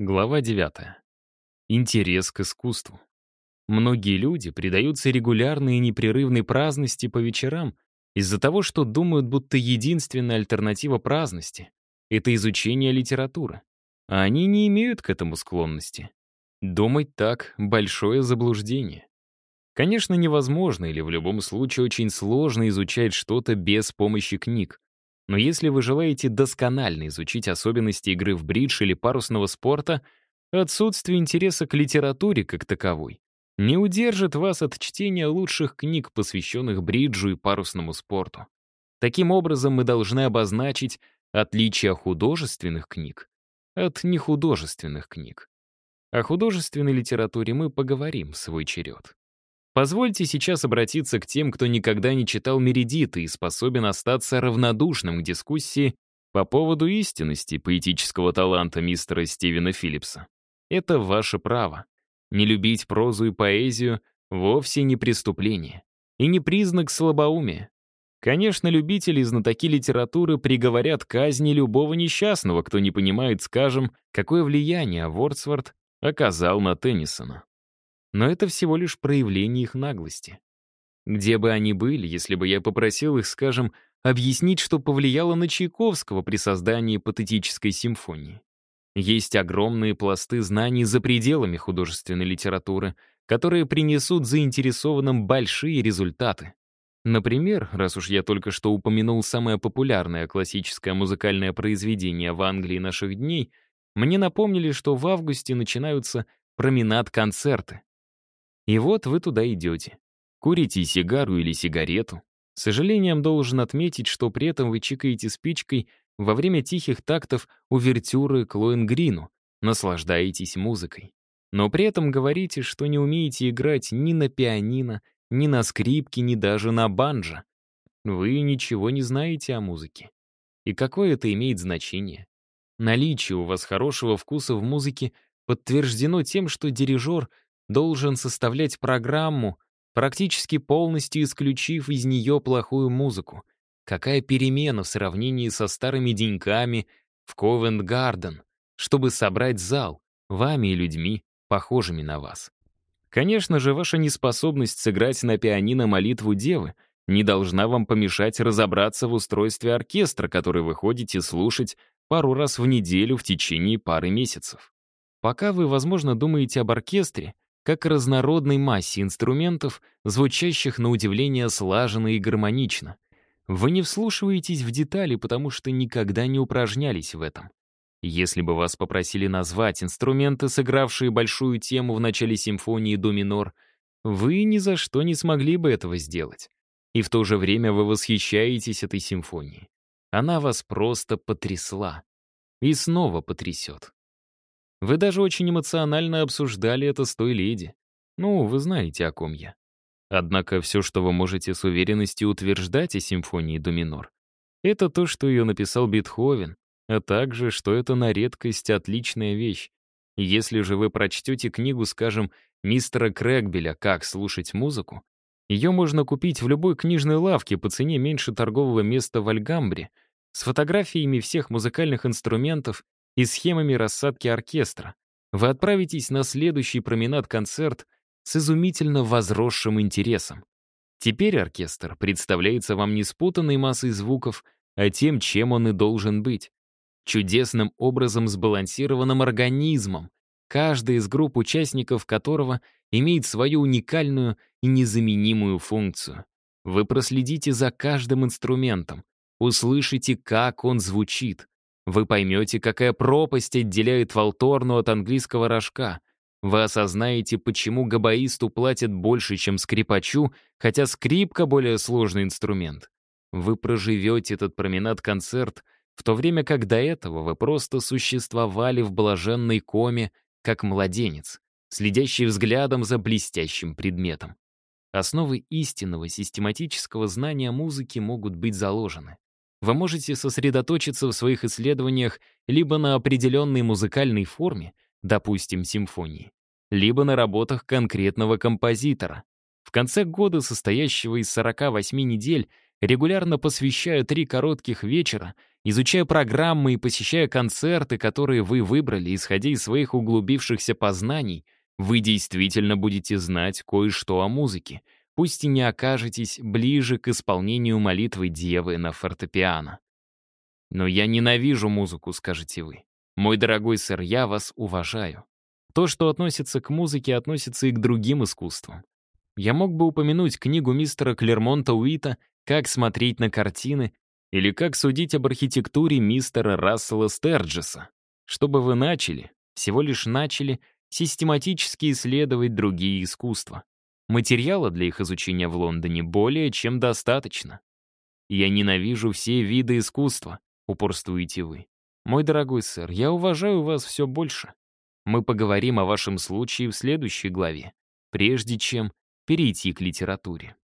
Глава 9. Интерес к искусству. Многие люди предаются регулярной и непрерывной праздности по вечерам из-за того, что думают, будто единственная альтернатива праздности — это изучение литературы. А они не имеют к этому склонности. Думать так — большое заблуждение. Конечно, невозможно или в любом случае очень сложно изучать что-то без помощи книг. Но если вы желаете досконально изучить особенности игры в бридж или парусного спорта, отсутствие интереса к литературе как таковой не удержит вас от чтения лучших книг, посвященных бриджу и парусному спорту. Таким образом, мы должны обозначить отличие художественных книг от нехудожественных книг. О художественной литературе мы поговорим в свой черед. Позвольте сейчас обратиться к тем, кто никогда не читал Мередита и способен остаться равнодушным к дискуссии по поводу истинности поэтического таланта мистера Стивена Филлипса. Это ваше право. Не любить прозу и поэзию вовсе не преступление. И не признак слабоумия. Конечно, любители и знатоки литературы приговорят казни любого несчастного, кто не понимает, скажем, какое влияние Вордсворт оказал на Теннисона но это всего лишь проявление их наглости. Где бы они были, если бы я попросил их, скажем, объяснить, что повлияло на Чайковского при создании патетической симфонии? Есть огромные пласты знаний за пределами художественной литературы, которые принесут заинтересованным большие результаты. Например, раз уж я только что упомянул самое популярное классическое музыкальное произведение в Англии наших дней, мне напомнили, что в августе начинаются променад-концерты. И вот вы туда идете. Курите сигару или сигарету. С сожалением должен отметить, что при этом вы чикаете спичкой во время тихих тактов увертюры к Лоенгрину, наслаждаетесь музыкой. Но при этом говорите, что не умеете играть ни на пианино, ни на скрипке, ни даже на банджо. Вы ничего не знаете о музыке. И какое это имеет значение? Наличие у вас хорошего вкуса в музыке подтверждено тем, что дирижер должен составлять программу, практически полностью исключив из нее плохую музыку. Какая перемена в сравнении со старыми деньками в Ковент-Гарден, чтобы собрать зал, вами и людьми, похожими на вас. Конечно же, ваша неспособность сыграть на пианино молитву Девы не должна вам помешать разобраться в устройстве оркестра, который вы ходите слушать пару раз в неделю в течение пары месяцев. Пока вы, возможно, думаете об оркестре, как разнородной массе инструментов, звучащих на удивление слаженно и гармонично. Вы не вслушиваетесь в детали, потому что никогда не упражнялись в этом. Если бы вас попросили назвать инструменты, сыгравшие большую тему в начале симфонии до минор, вы ни за что не смогли бы этого сделать. И в то же время вы восхищаетесь этой симфонией. Она вас просто потрясла. И снова потрясет. Вы даже очень эмоционально обсуждали это с той леди. Ну, вы знаете, о ком я. Однако все, что вы можете с уверенностью утверждать о симфонии до минор, это то, что ее написал Бетховен, а также, что это на редкость отличная вещь. Если же вы прочтете книгу, скажем, мистера Крэгбеля «Как слушать музыку», ее можно купить в любой книжной лавке по цене меньше торгового места в Альгамбре, с фотографиями всех музыкальных инструментов и схемами рассадки оркестра, вы отправитесь на следующий променад-концерт с изумительно возросшим интересом. Теперь оркестр представляется вам не спутанной массой звуков, а тем, чем он и должен быть. Чудесным образом сбалансированным организмом, каждая из групп участников которого имеет свою уникальную и незаменимую функцию. Вы проследите за каждым инструментом, услышите, как он звучит, вы поймете, какая пропасть отделяет Волторну от английского рожка. Вы осознаете, почему габаисту платят больше, чем скрипачу, хотя скрипка — более сложный инструмент. Вы проживете этот променад-концерт, в то время как до этого вы просто существовали в блаженной коме, как младенец, следящий взглядом за блестящим предметом. Основы истинного систематического знания музыки могут быть заложены вы можете сосредоточиться в своих исследованиях либо на определенной музыкальной форме, допустим, симфонии, либо на работах конкретного композитора. В конце года, состоящего из 48 недель, регулярно посвящая три коротких вечера, изучая программы и посещая концерты, которые вы выбрали, исходя из своих углубившихся познаний, вы действительно будете знать кое-что о музыке, пусть и не окажетесь ближе к исполнению молитвы Девы на фортепиано. «Но я ненавижу музыку», — скажете вы. «Мой дорогой сэр, я вас уважаю. То, что относится к музыке, относится и к другим искусствам. Я мог бы упомянуть книгу мистера Клермонта Уита «Как смотреть на картины» или «Как судить об архитектуре мистера Рассела Стерджеса», чтобы вы начали, всего лишь начали, систематически исследовать другие искусства. Материала для их изучения в Лондоне более чем достаточно. Я ненавижу все виды искусства, упорствуете вы. Мой дорогой сэр, я уважаю вас все больше. Мы поговорим о вашем случае в следующей главе, прежде чем перейти к литературе.